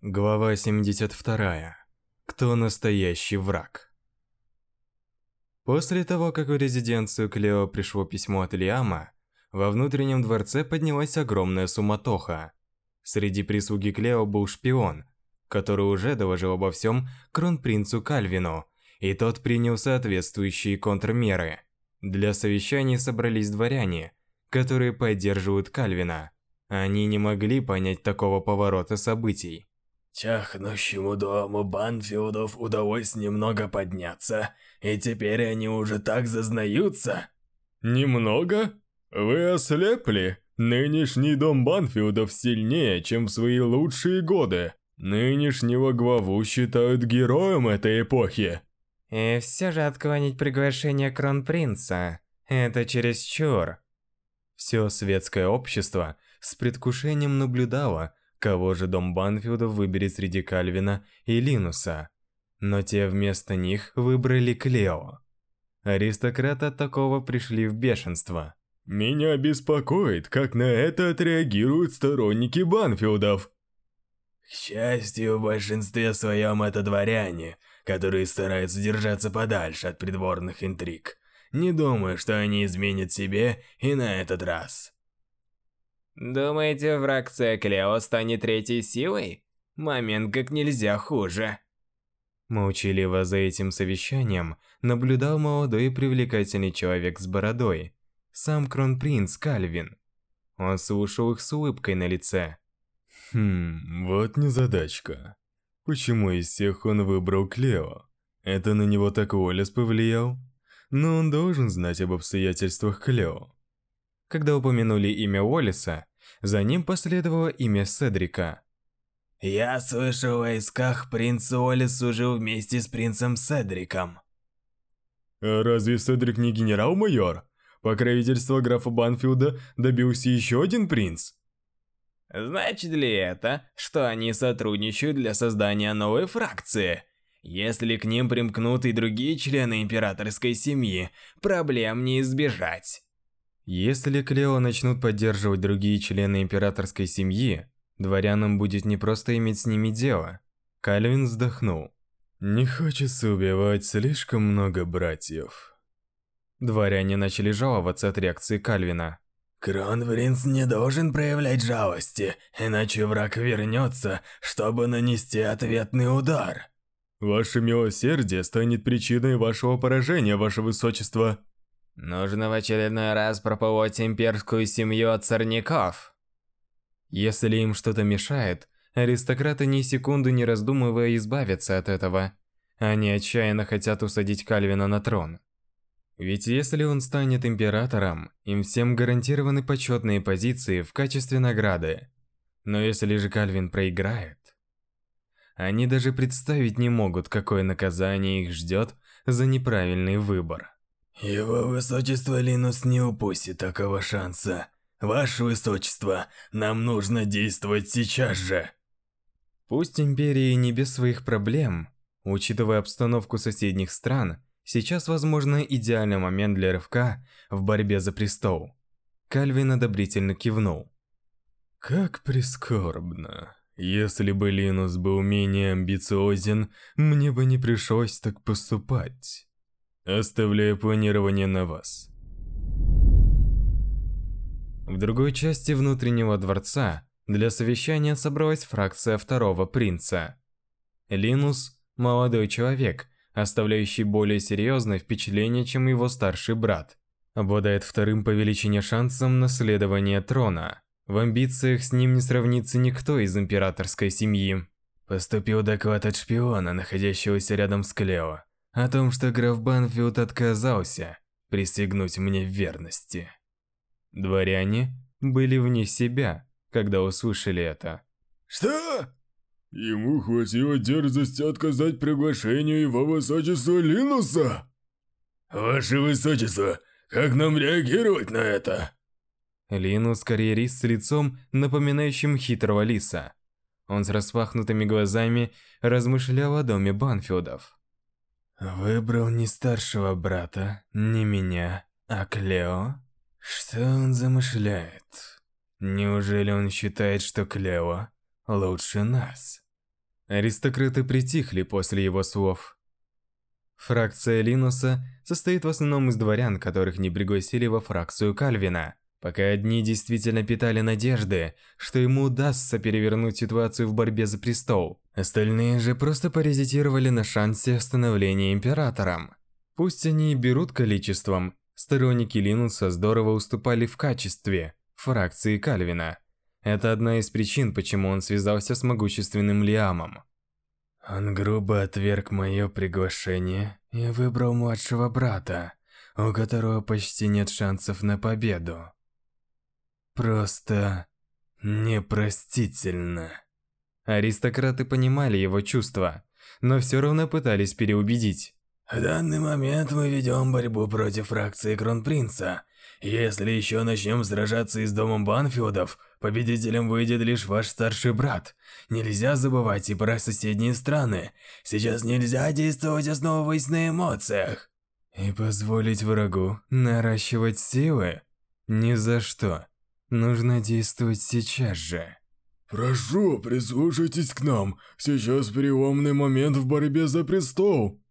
Глава 72. Кто настоящий враг? После того, как в резиденцию Клео пришло письмо от Лиама, во внутреннем дворце поднялась огромная суматоха. Среди прислуги Клео был шпион, который уже доложил обо всем кронпринцу Кальвину, и тот принял соответствующие контрмеры. Для совещания собрались дворяне, которые поддерживают Кальвина. Они не могли понять такого поворота событий. Чахнущему дому Банфилдов удалось немного подняться, и теперь они уже так зазнаются. Немного? Вы ослепли? Нынешний дом Банфилдов сильнее, чем в свои лучшие годы. Нынешнего главу считают героем этой эпохи. И все же отклонить приглашение кронпринца – это чересчур. Все светское общество с предвкушением наблюдало, Кого же дом Банфилдов выберет среди Кальвина и Линуса? Но те вместо них выбрали Клео. Аристократы от такого пришли в бешенство. Меня беспокоит, как на это отреагируют сторонники Банфилдов. К счастью, в большинстве своем это дворяне, которые стараются держаться подальше от придворных интриг. Не думаю, что они изменят себе и на этот раз. Думаете, фракция Клео станет третьей силой? Момент как нельзя хуже. Молчаливо за этим совещанием наблюдал молодой и привлекательный человек с бородой, сам кронпринц Кальвин. Он слушал их с улыбкой на лице. Хм, вот незадачка. Почему из всех он выбрал Клео? Это на него так Уоллес повлиял? Но он должен знать об обстоятельствах Клео. Когда упомянули имя Уоллеса, за ним последовало имя Седрика. «Я слышал в войсках принц Уоллес служил вместе с принцем Седриком». А разве Седрик не генерал-майор? Покровительство графа Банфилда добился еще один принц. Значит ли это, что они сотрудничают для создания новой фракции? Если к ним примкнут и другие члены императорской семьи, проблем не избежать. Если Клео начнут поддерживать другие члены императорской семьи, дворянам будет непросто иметь с ними дело. Кальвин вздохнул. Не хочется убивать слишком много братьев. Дворяне начали жаловаться от реакции Кальвина. Кронпринц не должен проявлять жалости, иначе враг вернется, чтобы нанести ответный удар. Ваше милосердие станет причиной вашего поражения, ваше высочество. Нужно в очередной раз прополоть имперскую семью от сорняков. Если им что-то мешает, аристократы ни секунды не раздумывая избавятся от этого. Они отчаянно хотят усадить Кальвина на трон. Ведь если он станет императором, им всем гарантированы почетные позиции в качестве награды. Но если же Кальвин проиграет, они даже представить не могут, какое наказание их ждет за неправильный выбор. Его высочество Линус не упустит такого шанса. Ваше высочество, нам нужно действовать сейчас же. Пусть Империи не без своих проблем, учитывая обстановку соседних стран, сейчас, возможно, идеальный момент для рывка в борьбе за престол. Кальвин одобрительно кивнул. Как прискорбно. Если бы Линус был менее амбициозен, мне бы не пришлось так поступать. Оставляю планирование на вас. В другой части внутреннего дворца для совещания собралась фракция второго принца. Линус – молодой человек, оставляющий более серьезное впечатление, чем его старший брат. Обладает вторым по величине шансом наследования трона. В амбициях с ним не сравнится никто из императорской семьи. Поступил доклад от шпиона, находящегося рядом с Клео о том, что граф Банфилд отказался присягнуть мне в верности. Дворяне были вне себя, когда услышали это. Что? Ему хватило дерзости отказать приглашению его высочества Линуса? Ваше высочество, как нам реагировать на это? Линус карьерист с лицом, напоминающим хитрого лиса. Он с распахнутыми глазами размышлял о доме Банфилдов. Выбрал не старшего брата, не меня, а Клео? Что он замышляет? Неужели он считает, что Клео лучше нас? Аристократы притихли после его слов. Фракция Линуса состоит в основном из дворян, которых не пригласили во фракцию Кальвина. Пока одни действительно питали надежды, что ему удастся перевернуть ситуацию в борьбе за престол, остальные же просто паразитировали на шансе становления императором. Пусть они и берут количеством, сторонники Линуса здорово уступали в качестве фракции Кальвина. Это одна из причин, почему он связался с могущественным Лиамом. Он грубо отверг мое приглашение и выбрал младшего брата, у которого почти нет шансов на победу. Просто непростительно. Аристократы понимали его чувства, но все равно пытались переубедить. В данный момент мы ведем борьбу против фракции Кронпринца. Если еще начнем сражаться и с домом Банфилдов, победителем выйдет лишь ваш старший брат. Нельзя забывать и про соседние страны. Сейчас нельзя действовать, основываясь на эмоциях. И позволить врагу наращивать силы? Ни за что. Нужно действовать сейчас же. Прошу, прислушайтесь к нам. Сейчас переломный момент в борьбе за престол.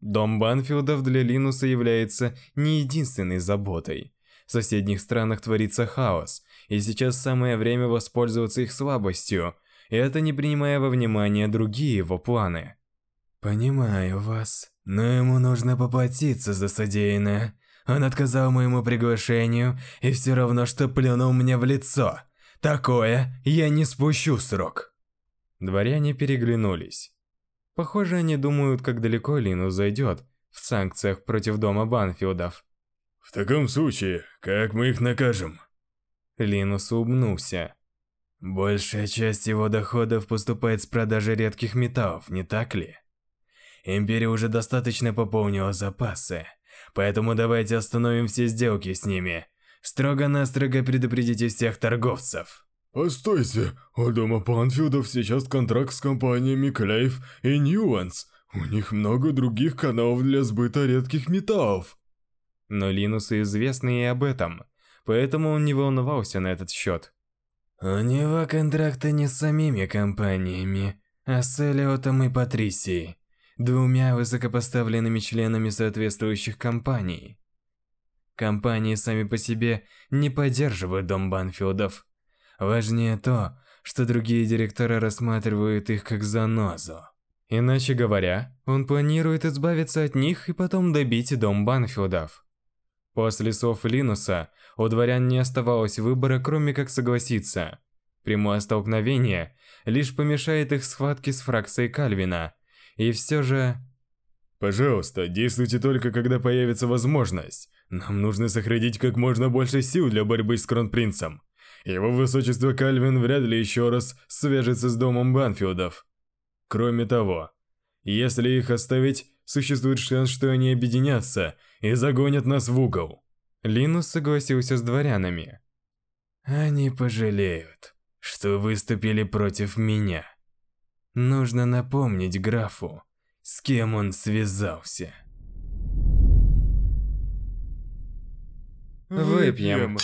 Дом Банфилдов для Линуса является не единственной заботой. В соседних странах творится хаос, и сейчас самое время воспользоваться их слабостью, и это не принимая во внимание другие его планы. Понимаю вас, но ему нужно поплатиться за содеянное. Он отказал моему приглашению и все равно, что плюнул мне в лицо. Такое я не спущу срок. Дворяне переглянулись. Похоже, они думают, как далеко Линус зайдет в санкциях против дома Банфилдов. В таком случае, как мы их накажем? Линус улыбнулся. Большая часть его доходов поступает с продажи редких металлов, не так ли? Империя уже достаточно пополнила запасы. Поэтому давайте остановим все сделки с ними. Строго-настрого предупредите всех торговцев. Постойте, у дома Панфилдов сейчас контракт с компаниями Клейв и Ньюанс. У них много других каналов для сбыта редких металлов. Но Линусу известно и об этом, поэтому он не волновался на этот счет. У него контракты не с самими компаниями, а с Элиотом и Патрисией двумя высокопоставленными членами соответствующих компаний. Компании сами по себе не поддерживают дом Банфилдов. Важнее то, что другие директора рассматривают их как занозу. Иначе говоря, он планирует избавиться от них и потом добить дом Банфилдов. После слов Линуса у дворян не оставалось выбора, кроме как согласиться. Прямое столкновение лишь помешает их схватке с фракцией Кальвина – и все же... Пожалуйста, действуйте только, когда появится возможность. Нам нужно сохранить как можно больше сил для борьбы с Кронпринцем. Его высочество Кальвин вряд ли еще раз свяжется с домом Банфилдов. Кроме того, если их оставить, существует шанс, что они объединятся и загонят нас в угол. Линус согласился с дворянами. Они пожалеют, что выступили против меня. Нужно напомнить графу, с кем он связался. Выпьем.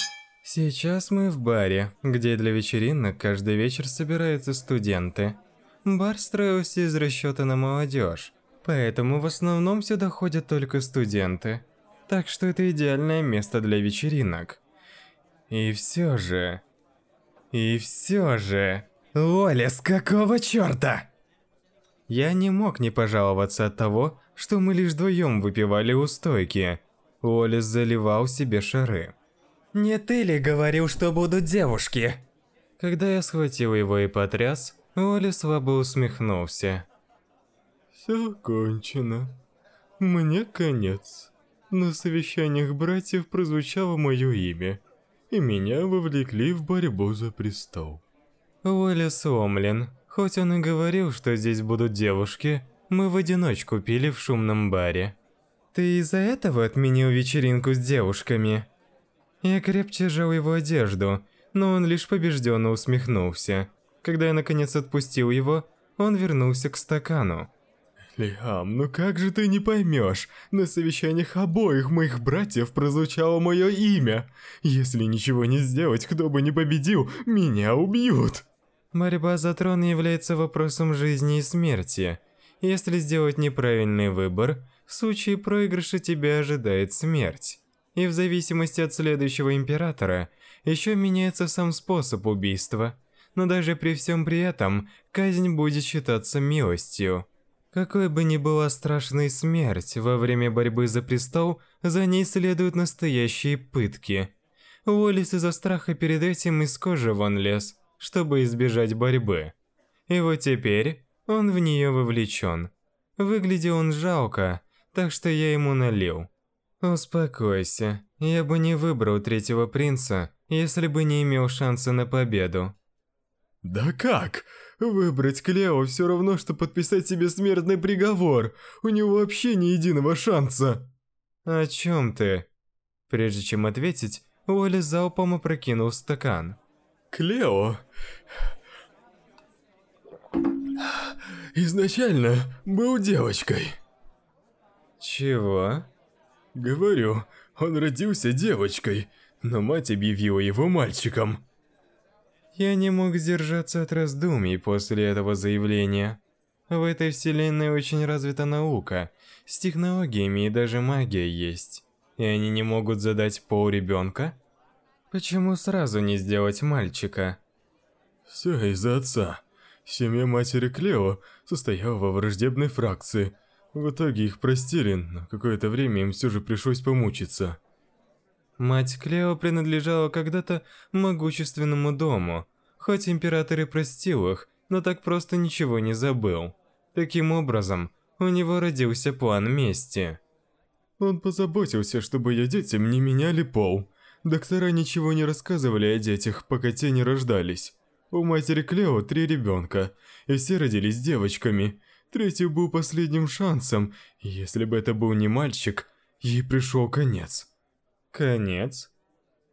Сейчас мы в баре, где для вечеринок каждый вечер собираются студенты. Бар строился из расчета на молодежь, поэтому в основном сюда ходят только студенты. Так что это идеальное место для вечеринок. И все же... И все же... Оля, с какого черта? Я не мог не пожаловаться от того, что мы лишь вдвоем выпивали у стойки. Олес заливал себе шары. «Не ты ли говорил, что будут девушки?» Когда я схватил его и потряс, Оли слабо усмехнулся. «Все кончено. Мне конец. На совещаниях братьев прозвучало мое имя, и меня вовлекли в борьбу за престол. Уолли сломлен. Хоть он и говорил, что здесь будут девушки, мы в одиночку пили в шумном баре. Ты из-за этого отменил вечеринку с девушками? Я крепче сжал его одежду, но он лишь побежденно усмехнулся. Когда я наконец отпустил его, он вернулся к стакану. Лиам, ну как же ты не поймешь? На совещаниях обоих моих братьев прозвучало мое имя. Если ничего не сделать, кто бы не победил, меня убьют. Борьба за трон является вопросом жизни и смерти. Если сделать неправильный выбор, в случае проигрыша тебя ожидает смерть. И в зависимости от следующего императора, еще меняется сам способ убийства. Но даже при всем при этом, казнь будет считаться милостью. Какой бы ни была страшной смерть, во время борьбы за престол, за ней следуют настоящие пытки. Уоллес из-за страха перед этим из кожи вон лез, чтобы избежать борьбы. И вот теперь он в нее вовлечен. Выглядел он жалко, так что я ему налил. Успокойся, я бы не выбрал третьего принца, если бы не имел шанса на победу. Да как? Выбрать Клео все равно, что подписать себе смертный приговор. У него вообще ни единого шанса. О чем ты? Прежде чем ответить, Уолли залпом опрокинул стакан. Клео... Изначально был девочкой. Чего? Говорю, он родился девочкой, но мать объявила его мальчиком. Я не мог сдержаться от раздумий после этого заявления. В этой вселенной очень развита наука, с технологиями и даже магия есть. И они не могут задать пол ребенка? Почему сразу не сделать мальчика? Все из-за отца. Семья матери Клео состояла во враждебной фракции. В итоге их простили, но какое-то время им все же пришлось помучиться. Мать Клео принадлежала когда-то могущественному дому. Хоть император и простил их, но так просто ничего не забыл. Таким образом, у него родился план мести. Он позаботился, чтобы ее детям не меняли пол. Доктора ничего не рассказывали о детях, пока те не рождались. У матери Клео три ребенка, и все родились девочками. Третий был последним шансом, если бы это был не мальчик, ей пришел конец. Конец?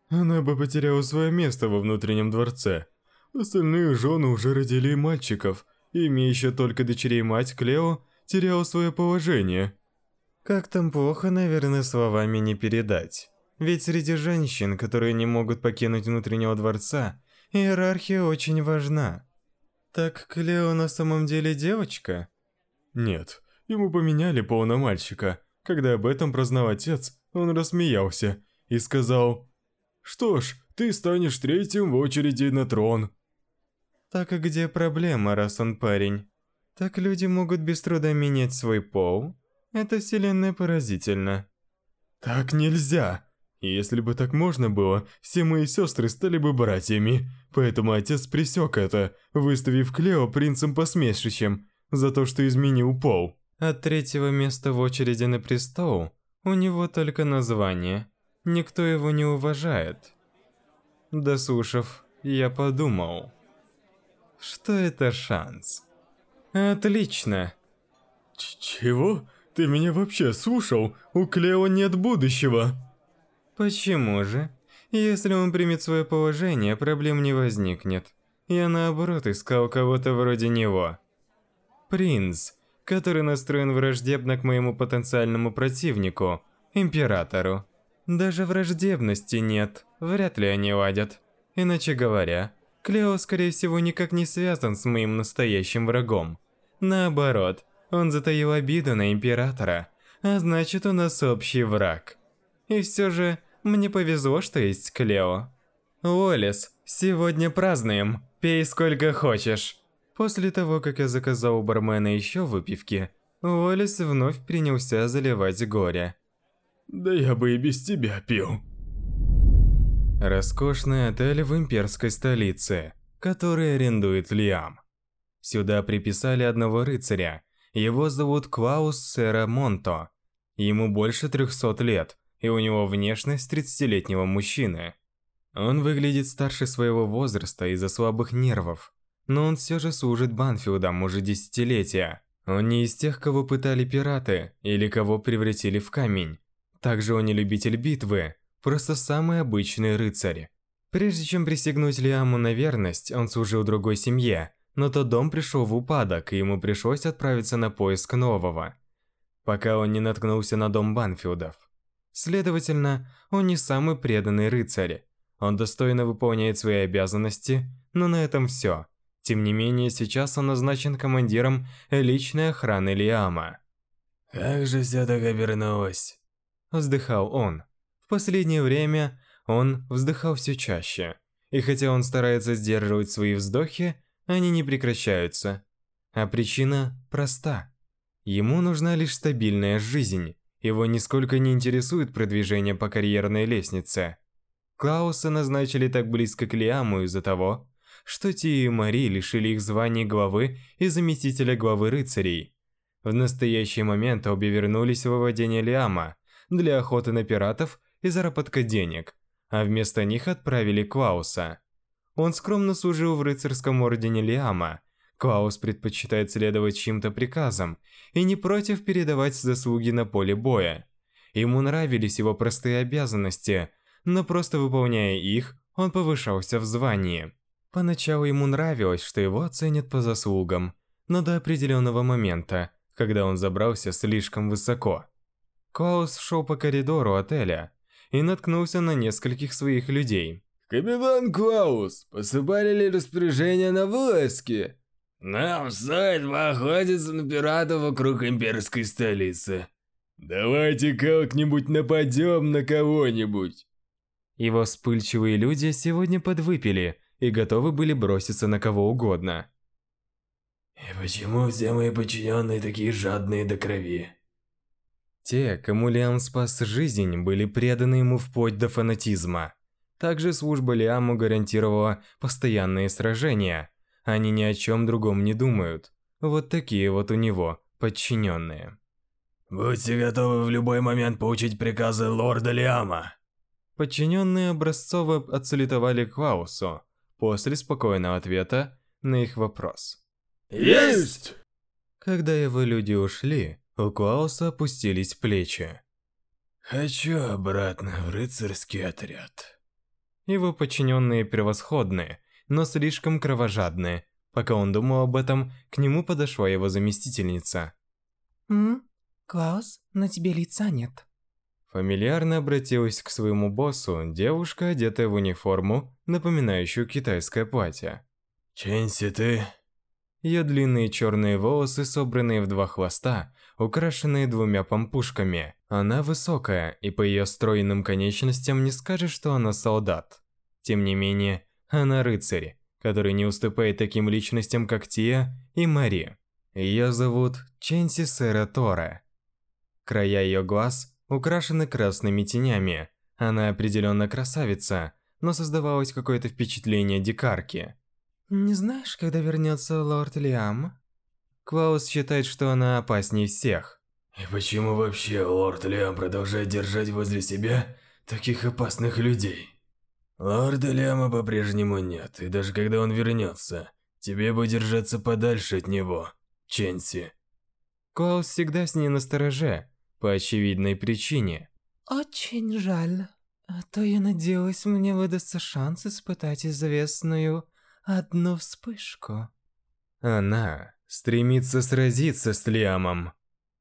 Она бы потеряла свое место во внутреннем дворце. Остальные жены уже родили мальчиков, имеющая только дочерей мать Клео теряла свое положение. Как там плохо, наверное, словами не передать. Ведь среди женщин, которые не могут покинуть внутреннего дворца, иерархия очень важна. Так Клео на самом деле девочка? Нет, ему поменяли пол на мальчика. Когда об этом прознал отец, он рассмеялся и сказал, «Что ж, ты станешь третьим в очереди на трон». Так и где проблема, раз он парень? Так люди могут без труда менять свой пол? Это вселенная поразительно. Так нельзя. Если бы так можно было, все мои сестры стали бы братьями. Поэтому отец пресек это, выставив Клео принцем-посмешищем за то, что изменил пол. От третьего места в очереди на престол у него только название. Никто его не уважает. Дослушав, я подумал, что это шанс. Отлично. Ч чего? Ты меня вообще слушал? У Клео нет будущего. Почему же? Если он примет свое положение, проблем не возникнет. Я наоборот искал кого-то вроде него. Принц, который настроен враждебно к моему потенциальному противнику, императору. Даже враждебности нет, вряд ли они ладят. Иначе говоря, Клео, скорее всего, никак не связан с моим настоящим врагом. Наоборот, он затаил обиду на Императора, а значит у нас общий враг. И все же, мне повезло, что есть Клео. Уоллес, сегодня празднуем, пей сколько хочешь. После того, как я заказал у бармена еще выпивки, Уоллес вновь принялся заливать горе. Да я бы и без тебя пил. Роскошный отель в имперской столице, который арендует Лиам. Сюда приписали одного рыцаря. Его зовут Клаус Сера Монто. Ему больше 300 лет, и у него внешность 30-летнего мужчины. Он выглядит старше своего возраста из-за слабых нервов, но он все же служит Банфилдам уже десятилетия. Он не из тех, кого пытали пираты или кого превратили в камень. Также он не любитель битвы, просто самый обычный рыцарь. Прежде чем присягнуть Лиаму на верность, он служил другой семье, но тот дом пришел в упадок, и ему пришлось отправиться на поиск нового, пока он не наткнулся на дом Банфилдов. Следовательно, он не самый преданный рыцарь. Он достойно выполняет свои обязанности, но на этом все. Тем не менее, сейчас он назначен командиром личной охраны Лиама. «Как же все так обернулось?» Вздыхал он. В последнее время он вздыхал все чаще. И хотя он старается сдерживать свои вздохи, они не прекращаются. А причина проста. Ему нужна лишь стабильная жизнь. Его нисколько не интересует продвижение по карьерной лестнице. Клауса назначили так близко к Лиаму из-за того, что Ти и Мари лишили их званий главы и заместителя главы рыцарей. В настоящий момент обе вернулись в владение Лиама для охоты на пиратов и заработка денег, а вместо них отправили Клауса. Он скромно служил в рыцарском ордене Лиама. Клаус предпочитает следовать чьим-то приказам и не против передавать заслуги на поле боя. Ему нравились его простые обязанности, но просто выполняя их, он повышался в звании. Поначалу ему нравилось, что его оценят по заслугам, но до определенного момента, когда он забрался слишком высоко. Клаус шел по коридору отеля и наткнулся на нескольких своих людей. «Капитан Клаус, посыпали ли распоряжение на вылазки?» «Нам стоит поохотиться на пиратов вокруг имперской столицы». «Давайте как-нибудь нападем на кого-нибудь». Его вспыльчивые люди сегодня подвыпили и готовы были броситься на кого угодно. «И почему все мои подчиненные такие жадные до крови?» Те, кому Лиам спас жизнь, были преданы ему вплоть до фанатизма. Также служба Лиаму гарантировала постоянные сражения. Они ни о чем другом не думают. Вот такие вот у него подчиненные. «Будьте готовы в любой момент получить приказы лорда Лиама!» Подчиненные образцово отсалютовали Клаусу после спокойного ответа на их вопрос. «Есть!» Когда его люди ушли, у Клауса опустились плечи. «Хочу обратно в рыцарский отряд». Его подчиненные превосходные, но слишком кровожадные. Пока он думал об этом, к нему подошла его заместительница. «М? Клаус, на тебе лица нет». Фамильярно обратилась к своему боссу девушка, одетая в униформу, напоминающую китайское платье. «Ченси, ты...» Ее длинные черные волосы, собранные в два хвоста, украшенные двумя помпушками. Она высокая, и по ее стройным конечностям не скажешь, что она солдат. Тем не менее, она рыцарь, который не уступает таким личностям, как Тия и Мари. Ее зовут Ченси Сера Торе. Края ее глаз украшены красными тенями. Она определенно красавица, но создавалось какое-то впечатление дикарки. «Не знаешь, когда вернется лорд Лиам?» Клаус считает, что она опаснее всех. И почему вообще лорд Лиам продолжает держать возле себя таких опасных людей? Лорда Лиама по-прежнему нет, и даже когда он вернется, тебе бы держаться подальше от него, Ченси. Клаус всегда с ней настороже, по очевидной причине. «Очень жаль. А то я надеялась, мне выдастся шанс испытать известную одну вспышку». Она стремится сразиться с Лиамом.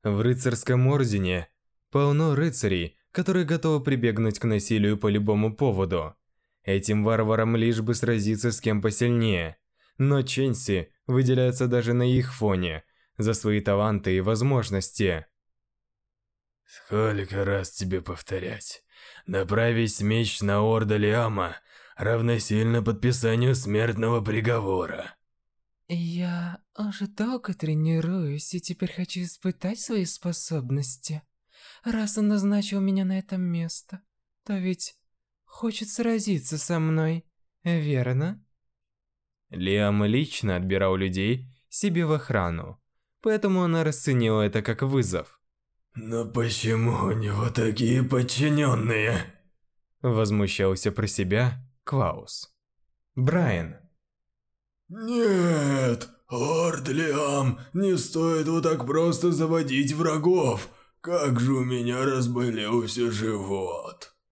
В рыцарском ордене полно рыцарей, которые готовы прибегнуть к насилию по любому поводу. Этим варварам лишь бы сразиться с кем посильнее. Но Ченси выделяется даже на их фоне за свои таланты и возможности. Сколько раз тебе повторять? Направить меч на Орда Лиама равносильно подписанию смертного приговора. Я уже долго тренируюсь и теперь хочу испытать свои способности. Раз он назначил меня на это место, то ведь хочет сразиться со мной, верно? Лиам лично отбирал людей себе в охрану, поэтому она расценила это как вызов. Но почему у него такие подчиненные? Возмущался про себя Клаус. Брайан. Нет, Лорд Лиам, не стоит вот так просто заводить врагов. Как же у меня разболелся живот.